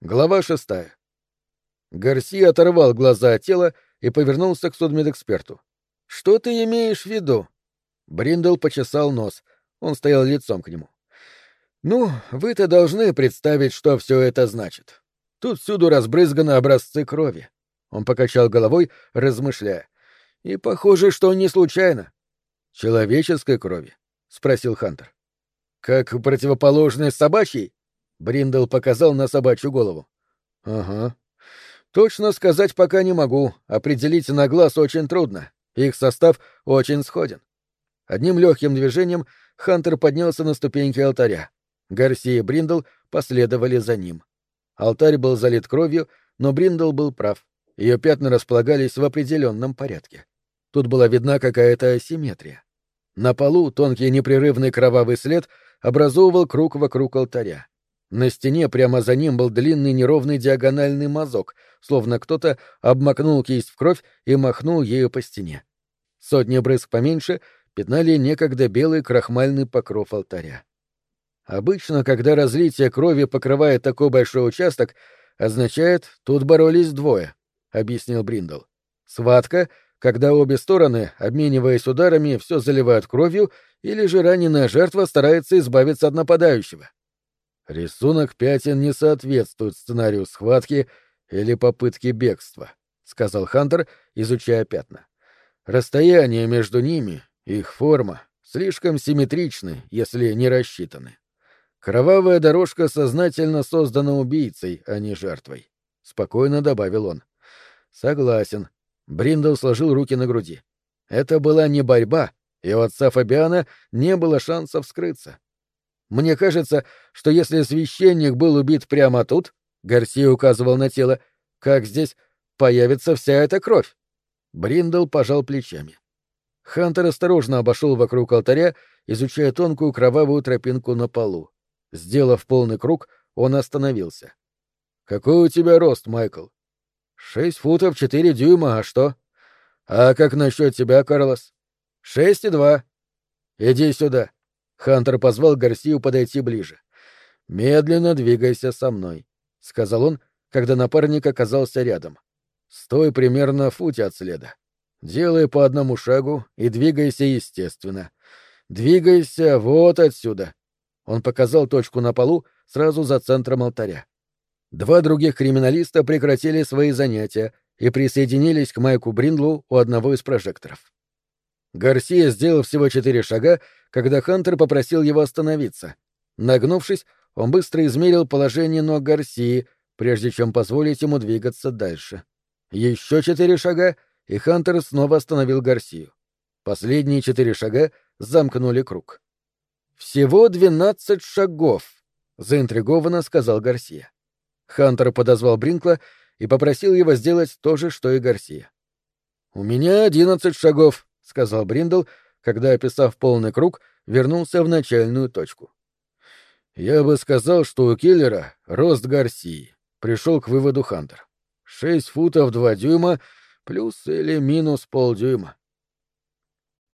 Глава шестая. Гарсия оторвал глаза от тела и повернулся к судмедэксперту. «Что ты имеешь в виду?» Бриндл почесал нос. Он стоял лицом к нему. «Ну, вы-то должны представить, что все это значит. Тут всюду разбрызганы образцы крови». Он покачал головой, размышляя. «И похоже, что не случайно». «Человеческой крови?» — спросил Хантер. «Как противоположность собачьей?» Бриндл показал на собачью голову. Ага. Точно сказать пока не могу, определить на глаз очень трудно. Их состав очень сходен. Одним легким движением Хантер поднялся на ступеньки алтаря. Гарсия и Бриндл последовали за ним. Алтарь был залит кровью, но Бриндл был прав. Ее пятна располагались в определенном порядке. Тут была видна какая-то асимметрия. На полу тонкий непрерывный кровавый след образовывал круг вокруг алтаря. На стене прямо за ним был длинный неровный диагональный мазок, словно кто-то обмакнул кисть в кровь и махнул ею по стене. Сотни брызг поменьше пятнали некогда белый крахмальный покров алтаря. Обычно, когда разлитие крови покрывает такой большой участок, означает, тут боролись двое, — объяснил Бриндл. Схватка, когда обе стороны, обмениваясь ударами, все заливают кровью, или же раненая жертва старается избавиться от нападающего. Рисунок пятен не соответствует сценарию схватки или попытки бегства, сказал Хантер, изучая пятна. Расстояние между ними, их форма, слишком симметричны, если не рассчитаны. Кровавая дорожка сознательно создана убийцей, а не жертвой, спокойно добавил он. Согласен. Бриндл сложил руки на груди. Это была не борьба, и у отца Фабиана не было шансов скрыться. Мне кажется, что если священник был убит прямо тут, Гарсия указывал на тело, как здесь появится вся эта кровь. Бриндл пожал плечами. Хантер осторожно обошел вокруг алтаря, изучая тонкую кровавую тропинку на полу. Сделав полный круг, он остановился. «Какой у тебя рост, Майкл?» «Шесть футов четыре дюйма, а что?» «А как насчет тебя, Карлос?» «Шесть и два». «Иди сюда». Хантер позвал Гарсию подойти ближе. «Медленно двигайся со мной», — сказал он, когда напарник оказался рядом. «Стой примерно в футе от следа. Делай по одному шагу и двигайся естественно. Двигайся вот отсюда». Он показал точку на полу сразу за центром алтаря. Два других криминалиста прекратили свои занятия и присоединились к Майку Бриндлу у одного из прожекторов. Гарсия сделал всего четыре шага, когда Хантер попросил его остановиться. Нагнувшись, он быстро измерил положение ног Гарсии, прежде чем позволить ему двигаться дальше. Еще четыре шага, и Хантер снова остановил Гарсию. Последние четыре шага замкнули круг. «Всего двенадцать шагов», — заинтригованно сказал Гарсия. Хантер подозвал Бринкла и попросил его сделать то же, что и Гарсия. «У меня одиннадцать шагов», — сказал Бриндл, когда, описав полный круг, вернулся в начальную точку. «Я бы сказал, что у киллера рост Гарсии», — пришел к выводу Хантер. «Шесть футов два дюйма плюс или минус полдюйма».